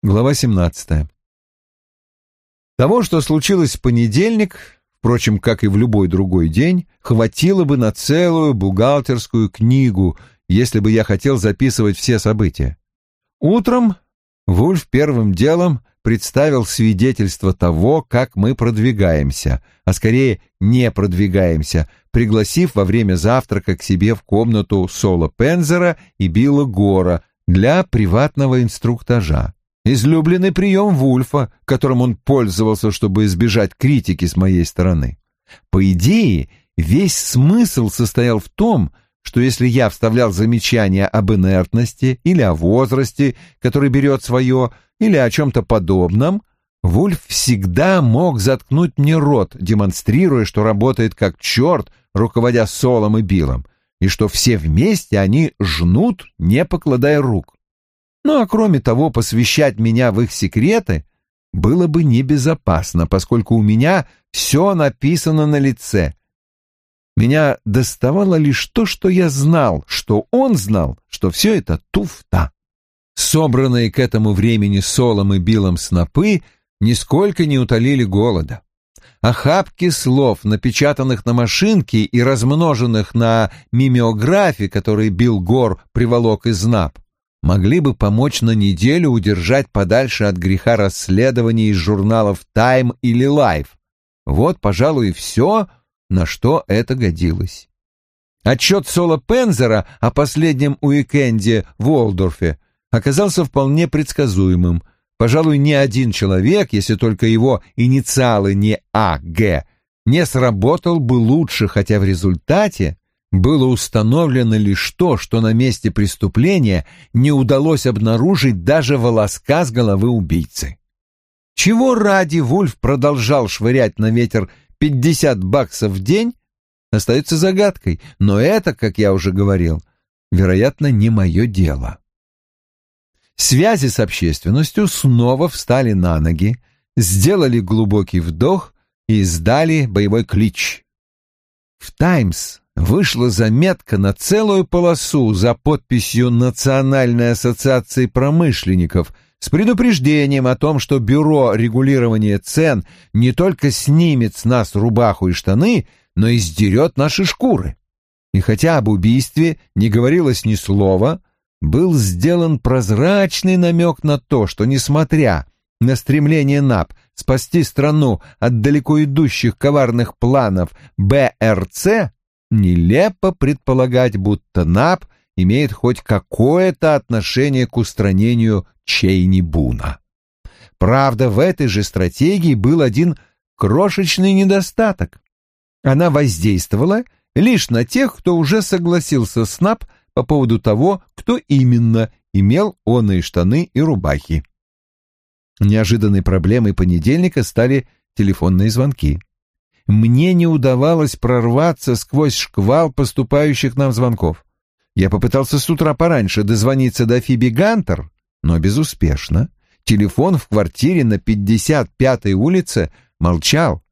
Глава 17. Того, что случилось в понедельник, впрочем, как и в любой другой день, хватило бы на целую бухгалтерскую книгу, если бы я хотел записывать все события. Утром Вульф первым делом представил свидетельство того, как мы продвигаемся, а скорее не продвигаемся, пригласив во время завтрака к себе в комнату Соло Пензера и Билла Гора для приватного инструктажа. Излюбленный прием Вульфа, которым он пользовался, чтобы избежать критики с моей стороны. По идее, весь смысл состоял в том, что если я вставлял замечания об инертности или о возрасте, который берет свое, или о чем-то подобном, Вульф всегда мог заткнуть мне рот, демонстрируя, что работает как черт, руководя Солом и Биллом, и что все вместе они жнут, не покладая рук. Ну а кроме того, посвящать меня в их секреты было бы небезопасно, поскольку у меня все написано на лице. Меня доставало лишь то, что я знал, что он знал, что все это туфта. Собранные к этому времени Солом и Биллом снопы нисколько не утолили голода. Охапки слов, напечатанных на машинке и размноженных на мимеографе, который Билл Гор приволок из НАП, могли бы помочь на неделю удержать подальше от греха расследований из журналов Time или Life. Вот, пожалуй, и все, на что это годилось. Отчет Соло Пензера о последнем уикенде в Уолдорфе оказался вполне предсказуемым. Пожалуй, ни один человек, если только его инициалы не А.Г., не сработал бы лучше, хотя в результате было установлено лишь то, что на месте преступления не удалось обнаружить даже волоска с головы убийцы. Чего ради Вульф продолжал швырять на ветер 50 баксов в день, остается загадкой, но это, как я уже говорил, вероятно, не мое дело. Связи с общественностью снова встали на ноги, сделали глубокий вдох и издали боевой клич. В «Таймс» вышла заметка на целую полосу за подписью Национальной ассоциации промышленников с предупреждением о том, что Бюро регулирования цен не только снимет с нас рубаху и штаны, но и сдерет наши шкуры. И хотя об убийстве не говорилось ни слова, был сделан прозрачный намек на то, что, несмотря на стремление НАП спасти страну от далеко идущих коварных планов БРЦ, Нелепо предполагать, будто НАП имеет хоть какое-то отношение к устранению Чейни Буна. Правда, в этой же стратегии был один крошечный недостаток. Она воздействовала лишь на тех, кто уже согласился с НАП по поводу того, кто именно имел оные штаны и рубахи. Неожиданной проблемой понедельника стали телефонные звонки мне не удавалось прорваться сквозь шквал поступающих нам звонков. Я попытался с утра пораньше дозвониться до Фиби Гантер, но безуспешно. Телефон в квартире на 55-й улице молчал.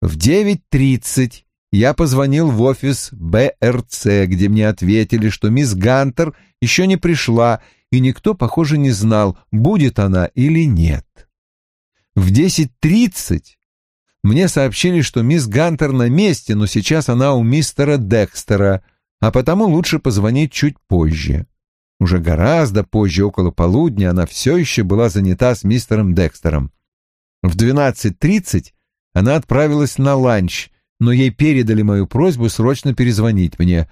В 9.30 я позвонил в офис БРЦ, где мне ответили, что мисс Гантер еще не пришла, и никто, похоже, не знал, будет она или нет. В 10.30 мне сообщили, что мисс Гантер на месте, но сейчас она у мистера Декстера, а потому лучше позвонить чуть позже. Уже гораздо позже, около полудня, она все еще была занята с мистером Декстером. В 12.30 она отправилась на ланч, но ей передали мою просьбу срочно перезвонить мне.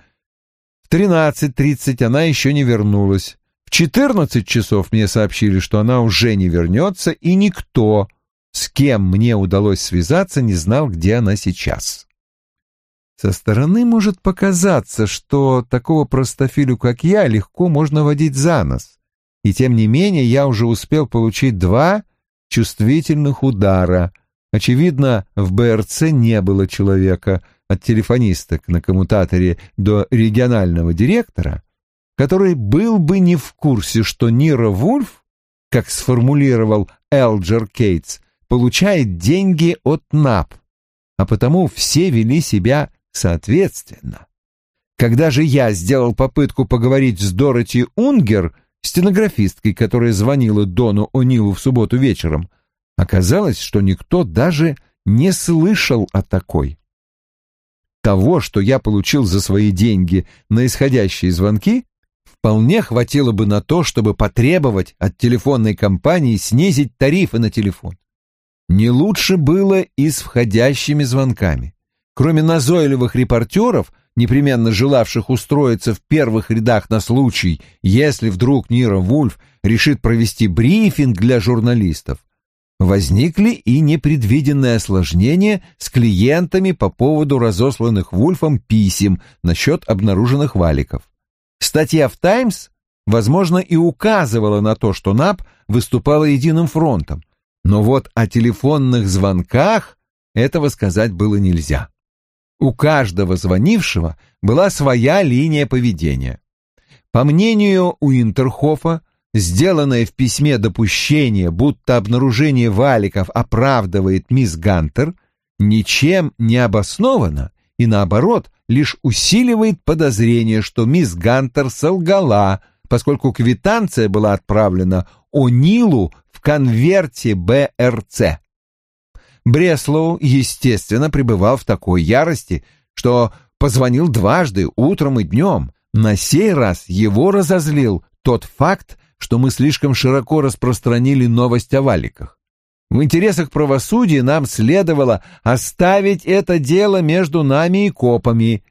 В 13.30 она еще не вернулась. В 14 часов мне сообщили, что она уже не вернется, и никто с кем мне удалось связаться, не знал, где она сейчас. Со стороны может показаться, что такого простофилю, как я, легко можно водить за нос. И тем не менее я уже успел получить два чувствительных удара. Очевидно, в БРЦ не было человека от телефонисток на коммутаторе до регионального директора, который был бы не в курсе, что Нира Вульф, как сформулировал Элджер Кейтс, получает деньги от НАП, а потому все вели себя соответственно. Когда же я сделал попытку поговорить с Дороти Унгер, стенографисткой, которая звонила Дону О'Нилу в субботу вечером, оказалось, что никто даже не слышал о такой. Того, что я получил за свои деньги на исходящие звонки, вполне хватило бы на то, чтобы потребовать от телефонной компании снизить тарифы на телефон. Не лучше было и с входящими звонками. Кроме назойливых репортеров, непременно желавших устроиться в первых рядах на случай, если вдруг Нира Вульф решит провести брифинг для журналистов, возникли и непредвиденные осложнения с клиентами по поводу разосланных Вульфом писем насчет обнаруженных валиков. Статья в «Таймс», возможно, и указывала на то, что НАП выступала единым фронтом, но вот о телефонных звонках этого сказать было нельзя. У каждого звонившего была своя линия поведения. По мнению Уинтерхофа, сделанное в письме допущение, будто обнаружение валиков оправдывает мисс Гантер, ничем не обосновано и, наоборот, лишь усиливает подозрение, что мисс Гантер солгала, поскольку квитанция была отправлена О'Нилу конверте БРЦ. Бреслоу, естественно, пребывал в такой ярости, что позвонил дважды, утром и днем. На сей раз его разозлил тот факт, что мы слишком широко распространили новость о валиках. В интересах правосудия нам следовало оставить это дело между нами и копами.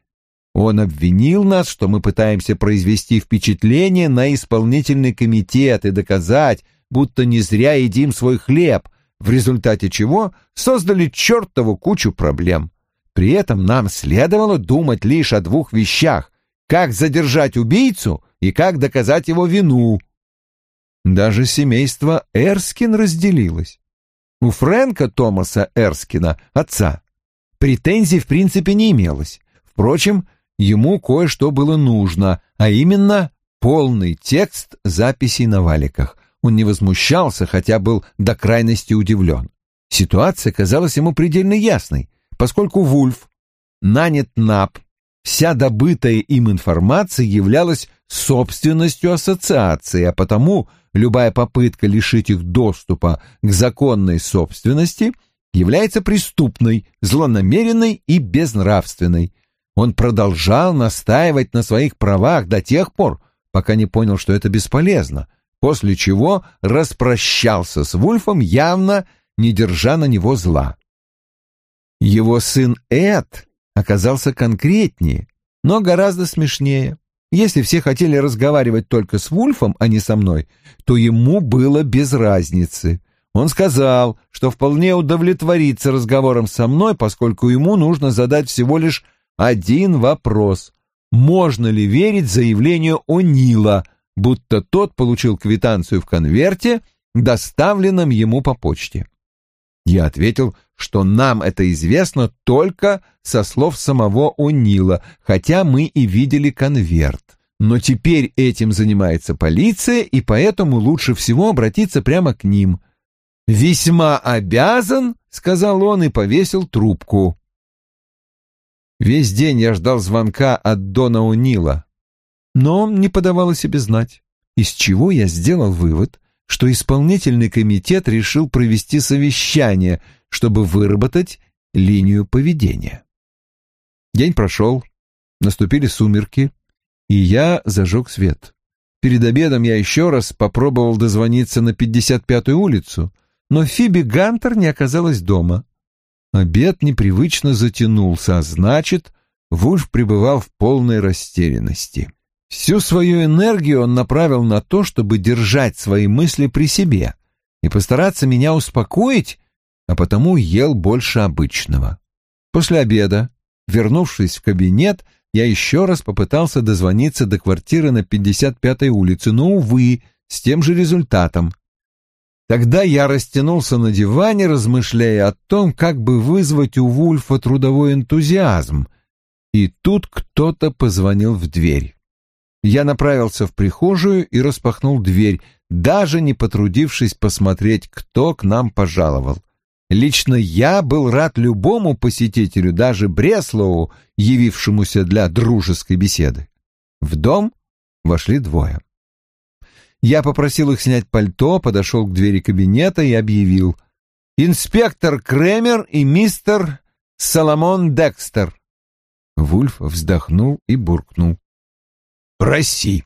Он обвинил нас, что мы пытаемся произвести впечатление на исполнительный комитет и доказать, будто не зря едим свой хлеб, в результате чего создали чертову кучу проблем. При этом нам следовало думать лишь о двух вещах — как задержать убийцу и как доказать его вину. Даже семейство Эрскин разделилось. У Фрэнка Томаса Эрскина, отца, претензий в принципе не имелось. Впрочем, ему кое-что было нужно, а именно полный текст записей на валиках. Он не возмущался, хотя был до крайности удивлен. Ситуация казалась ему предельно ясной, поскольку Вульф нанят НАП, вся добытая им информация являлась собственностью ассоциации, а потому любая попытка лишить их доступа к законной собственности является преступной, злонамеренной и безнравственной. Он продолжал настаивать на своих правах до тех пор, пока не понял, что это бесполезно — после чего распрощался с Вульфом, явно не держа на него зла. Его сын Эд оказался конкретнее, но гораздо смешнее. Если все хотели разговаривать только с Вульфом, а не со мной, то ему было без разницы. Он сказал, что вполне удовлетворится разговором со мной, поскольку ему нужно задать всего лишь один вопрос. Можно ли верить заявлению О'Нила, будто тот получил квитанцию в конверте, доставленном ему по почте. Я ответил, что нам это известно только со слов самого О'Нила, хотя мы и видели конверт. Но теперь этим занимается полиция, и поэтому лучше всего обратиться прямо к ним. «Весьма обязан», — сказал он и повесил трубку. Весь день я ждал звонка от Дона О'Нила но не подавала себе знать, из чего я сделал вывод, что исполнительный комитет решил провести совещание, чтобы выработать линию поведения. День прошел, наступили сумерки, и я зажег свет. Перед обедом я еще раз попробовал дозвониться на 55-ю улицу, но Фиби Гантер не оказалась дома. Обед непривычно затянулся, а значит, Вульф пребывал в полной растерянности. Всю свою энергию он направил на то, чтобы держать свои мысли при себе и постараться меня успокоить, а потому ел больше обычного. После обеда, вернувшись в кабинет, я еще раз попытался дозвониться до квартиры на 55-й улице, но, увы, с тем же результатом. Тогда я растянулся на диване, размышляя о том, как бы вызвать у Вульфа трудовой энтузиазм, и тут кто-то позвонил в дверь. Я направился в прихожую и распахнул дверь, даже не потрудившись посмотреть, кто к нам пожаловал. Лично я был рад любому посетителю, даже Бреслоу, явившемуся для дружеской беседы. В дом вошли двое. Я попросил их снять пальто, подошел к двери кабинета и объявил. «Инспектор Кремер и мистер Соломон Декстер». Вульф вздохнул и буркнул. «Проси».